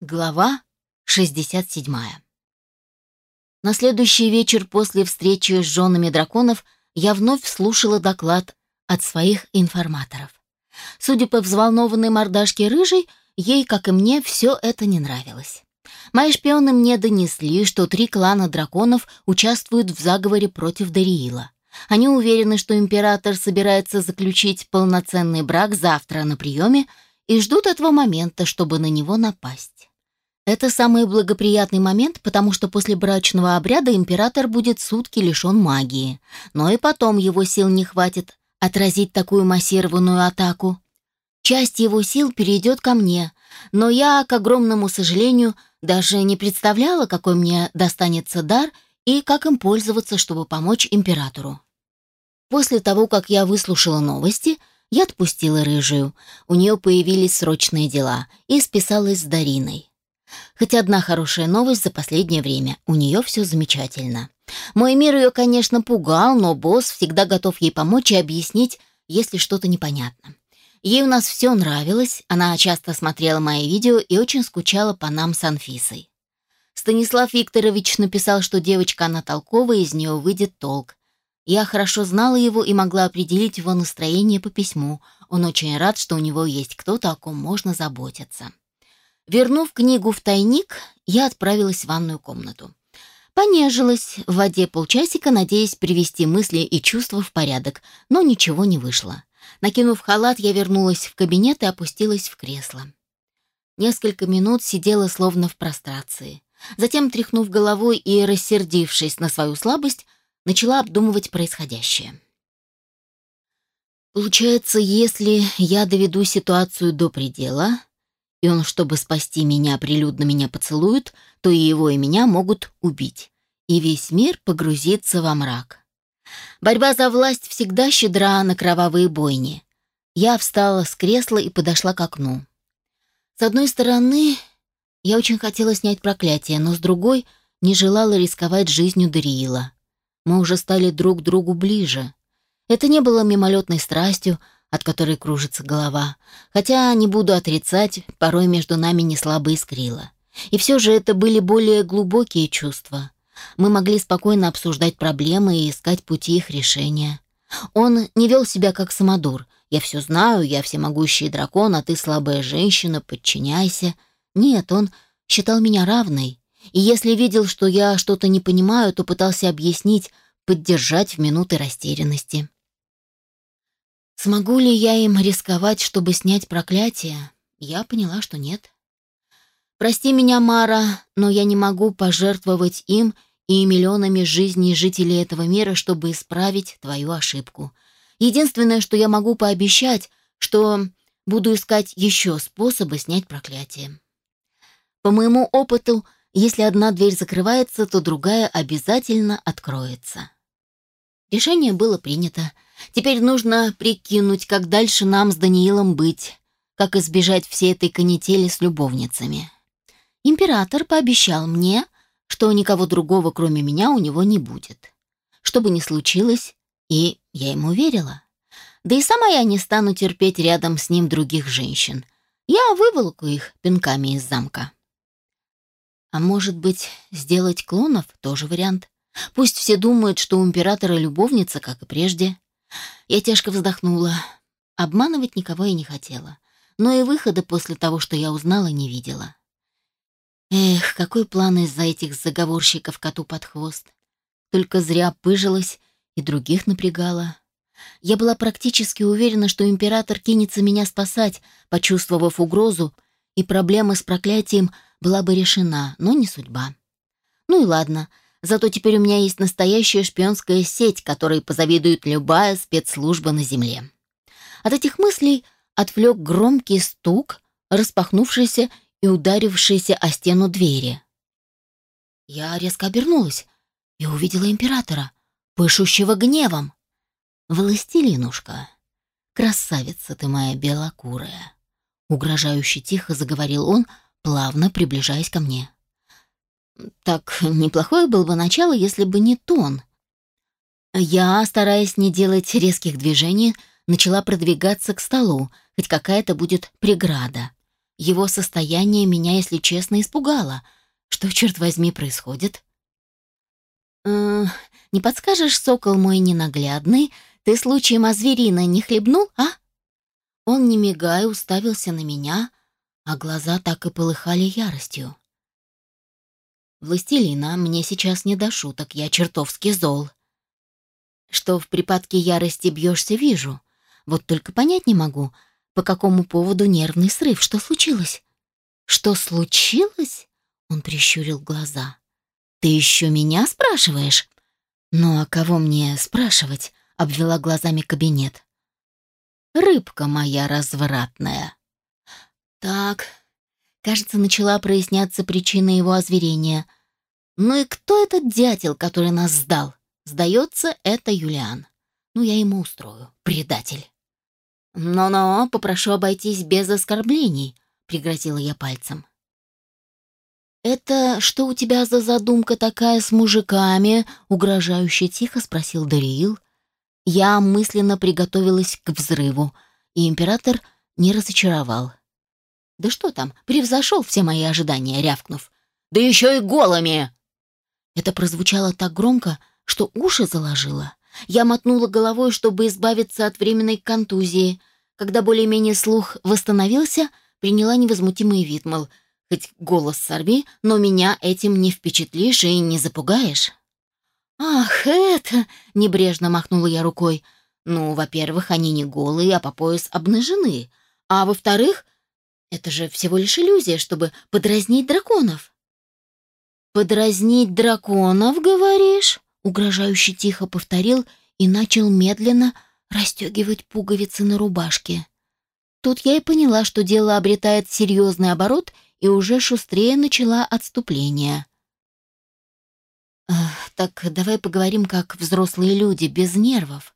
Глава 67. На следующий вечер после встречи с женами драконов я вновь слушала доклад от своих информаторов. Судя по взволнованной мордашке рыжей, ей, как и мне, все это не нравилось. Мои шпионы мне донесли, что три клана драконов участвуют в заговоре против Дариила. Они уверены, что император собирается заключить полноценный брак завтра на приеме и ждут этого момента, чтобы на него напасть. Это самый благоприятный момент, потому что после брачного обряда император будет сутки лишен магии, но и потом его сил не хватит отразить такую массированную атаку. Часть его сил перейдет ко мне, но я, к огромному сожалению, даже не представляла, какой мне достанется дар и как им пользоваться, чтобы помочь императору. После того, как я выслушала новости, я отпустила рыжую. У нее появились срочные дела и списалась с Дариной. Хоть одна хорошая новость за последнее время. У нее все замечательно. Мой мир ее, конечно, пугал, но босс всегда готов ей помочь и объяснить, если что-то непонятно. Ей у нас все нравилось, она часто смотрела мои видео и очень скучала по нам с Анфисой. Станислав Викторович написал, что девочка она толковая, из нее выйдет толк. Я хорошо знала его и могла определить его настроение по письму. Он очень рад, что у него есть кто-то, о ком можно заботиться. Вернув книгу в тайник, я отправилась в ванную комнату. Понежилась в воде полчасика, надеясь привести мысли и чувства в порядок, но ничего не вышло. Накинув халат, я вернулась в кабинет и опустилась в кресло. Несколько минут сидела словно в прострации. Затем, тряхнув головой и рассердившись на свою слабость, начала обдумывать происходящее. Получается, если я доведу ситуацию до предела, и он, чтобы спасти меня, прилюдно меня поцелует, то и его, и меня могут убить, и весь мир погрузится во мрак. Борьба за власть всегда щедра на кровавые бойни. Я встала с кресла и подошла к окну. С одной стороны, я очень хотела снять проклятие, но с другой не желала рисковать жизнью Дариила. Мы уже стали друг другу ближе. Это не было мимолетной страстью, от которой кружится голова, хотя, не буду отрицать, порой между нами не слабо искрило. И все же это были более глубокие чувства. Мы могли спокойно обсуждать проблемы и искать пути их решения. Он не вел себя как самодур. «Я все знаю, я всемогущий дракон, а ты слабая женщина, подчиняйся». Нет, он считал меня равной, и если видел, что я что-то не понимаю, то пытался объяснить, поддержать в минуты растерянности. Смогу ли я им рисковать, чтобы снять проклятие? Я поняла, что нет. Прости меня, Мара, но я не могу пожертвовать им и миллионами жизней жителей этого мира, чтобы исправить твою ошибку. Единственное, что я могу пообещать, что буду искать еще способы снять проклятие. По моему опыту, если одна дверь закрывается, то другая обязательно откроется. Решение было принято. Теперь нужно прикинуть, как дальше нам с Даниилом быть, как избежать всей этой канители с любовницами. Император пообещал мне, что никого другого, кроме меня, у него не будет. Что бы ни случилось, и я ему верила. Да и сама я не стану терпеть рядом с ним других женщин. Я выволоку их пинками из замка. А может быть, сделать клонов — тоже вариант. Пусть все думают, что у императора любовница, как и прежде. Я тяжко вздохнула. Обманывать никого я не хотела. Но и выхода после того, что я узнала, не видела. Эх, какой план из-за этих заговорщиков коту под хвост. Только зря пыжилась и других напрягала. Я была практически уверена, что император кинется меня спасать, почувствовав угрозу, и проблема с проклятием была бы решена, но не судьба. Ну и ладно, зато теперь у меня есть настоящая шпионская сеть, которой позавидует любая спецслужба на Земле. От этих мыслей отвлек громкий стук, распахнувшийся и ударившийся о стену двери. Я резко обернулась и увидела императора, пышущего гневом. «Властелинушка, красавица ты моя белокурая!» Угрожающе тихо заговорил он, плавно приближаясь ко мне. Так неплохое было бы начало, если бы не тон. Я, стараясь не делать резких движений, начала продвигаться к столу, хоть какая-то будет преграда. Его состояние меня, если честно, испугало. Что, черт возьми, происходит? «Э, «Не подскажешь, сокол мой ненаглядный, ты случаем озверина не хлебнул, а?» Он, не мигая, уставился на меня, а глаза так и полыхали яростью. «Властелина, мне сейчас не до шуток, я чертовски зол. Что в припадке ярости бьешься, вижу. Вот только понять не могу, по какому поводу нервный срыв, что случилось?» «Что случилось?» — он прищурил глаза. «Ты еще меня спрашиваешь?» «Ну а кого мне спрашивать?» — обвела глазами кабинет. «Рыбка моя развратная». «Так, кажется, начала проясняться причина его озверения. Ну и кто этот дятел, который нас сдал? Сдается, это Юлиан. Ну, я ему устрою, предатель». «Но-но, попрошу обойтись без оскорблений», — пригрозила я пальцем. «Это что у тебя за задумка такая с мужиками?» — угрожающе тихо спросил Дариил. Я мысленно приготовилась к взрыву, и император не разочаровал. «Да что там, превзошел все мои ожидания», — рявкнув. «Да еще и голыми!» Это прозвучало так громко, что уши заложило. Я мотнула головой, чтобы избавиться от временной контузии. Когда более-менее слух восстановился, приняла невозмутимый вид, мол, — Хоть голос сорви, но меня этим не впечатлишь и не запугаешь. «Ах, это...» — небрежно махнула я рукой. «Ну, во-первых, они не голые, а по пояс обнажены. А во-вторых, это же всего лишь иллюзия, чтобы подразнить драконов». «Подразнить драконов, говоришь?» — угрожающе тихо повторил и начал медленно расстегивать пуговицы на рубашке. Тут я и поняла, что дело обретает серьезный оборот — и уже шустрее начала отступление. «Так давай поговорим как взрослые люди, без нервов.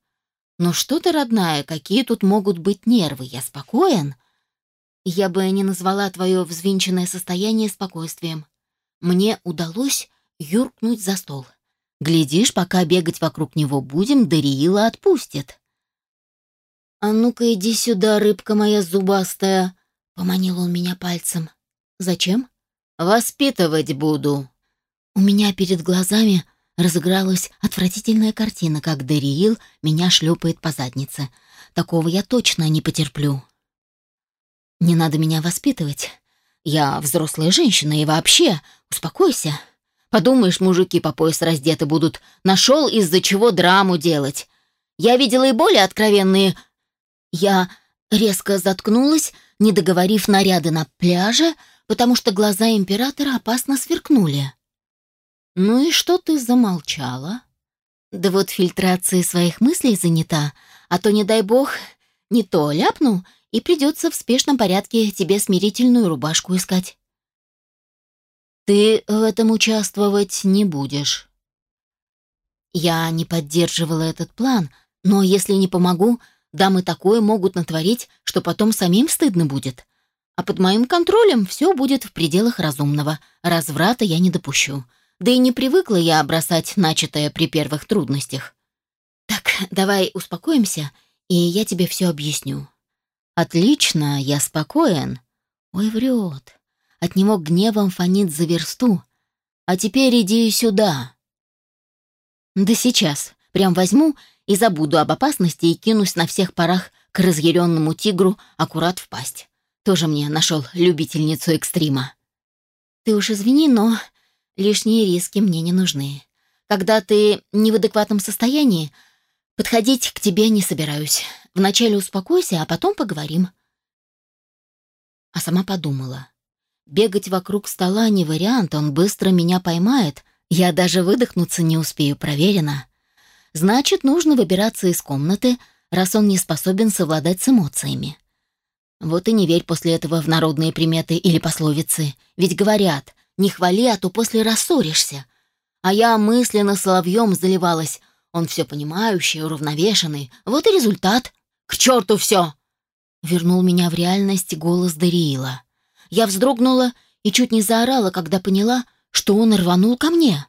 Ну что ты, родная, какие тут могут быть нервы? Я спокоен?» Я бы не назвала твое взвинченное состояние спокойствием. Мне удалось юркнуть за стол. Глядишь, пока бегать вокруг него будем, Дариила отпустит. «А ну-ка иди сюда, рыбка моя зубастая!» — поманил он меня пальцем. Зачем? Воспитывать буду. У меня перед глазами разыгралась отвратительная картина, как Дариил меня шлепает по заднице. Такого я точно не потерплю. Не надо меня воспитывать. Я взрослая женщина и вообще, успокойся. Подумаешь, мужики по пояс раздеты будут. Нашел, из-за чего драму делать. Я видела и более откровенные... Я резко заткнулась, не договорив наряды на пляже, потому что глаза императора опасно сверкнули. «Ну и что ты замолчала?» «Да вот фильтрация своих мыслей занята, а то, не дай бог, не то ляпну, и придется в спешном порядке тебе смирительную рубашку искать». «Ты в этом участвовать не будешь». Я не поддерживала этот план, но если не помогу, дамы такое могут натворить, что потом самим стыдно будет. А под моим контролем все будет в пределах разумного. Разврата я не допущу. Да и не привыкла я бросать начатое при первых трудностях. Так, давай успокоимся, и я тебе все объясню. Отлично, я спокоен. Ой, врет. От него гневом фонит за версту. А теперь иди сюда. Да сейчас. Прям возьму и забуду об опасности и кинусь на всех парах к разъяренному тигру аккурат в пасть. Тоже мне нашел любительницу экстрима. Ты уж извини, но лишние риски мне не нужны. Когда ты не в адекватном состоянии, подходить к тебе не собираюсь. Вначале успокойся, а потом поговорим. А сама подумала. Бегать вокруг стола не вариант, он быстро меня поймает. Я даже выдохнуться не успею, проверено. Значит, нужно выбираться из комнаты, раз он не способен совладать с эмоциями. Вот и не верь после этого в народные приметы или пословицы. Ведь говорят, не хвали, а то после рассоришься. А я мысленно соловьем заливалась. Он все понимающий, уравновешенный. Вот и результат. К черту все! Вернул меня в реальность голос Дариила. Я вздрогнула и чуть не заорала, когда поняла, что он рванул ко мне.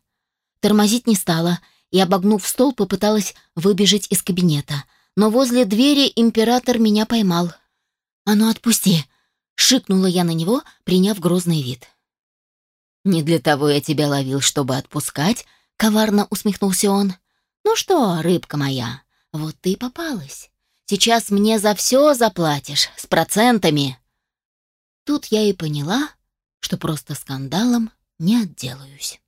Тормозить не стала и, обогнув стол, попыталась выбежать из кабинета. Но возле двери император меня поймал. «А ну отпусти!» Шикнула я на него, приняв грозный вид. «Не для того я тебя ловил, чтобы отпускать», — коварно усмехнулся он. «Ну что, рыбка моя, вот ты и попалась. Сейчас мне за все заплатишь, с процентами». Тут я и поняла, что просто скандалом не отделаюсь.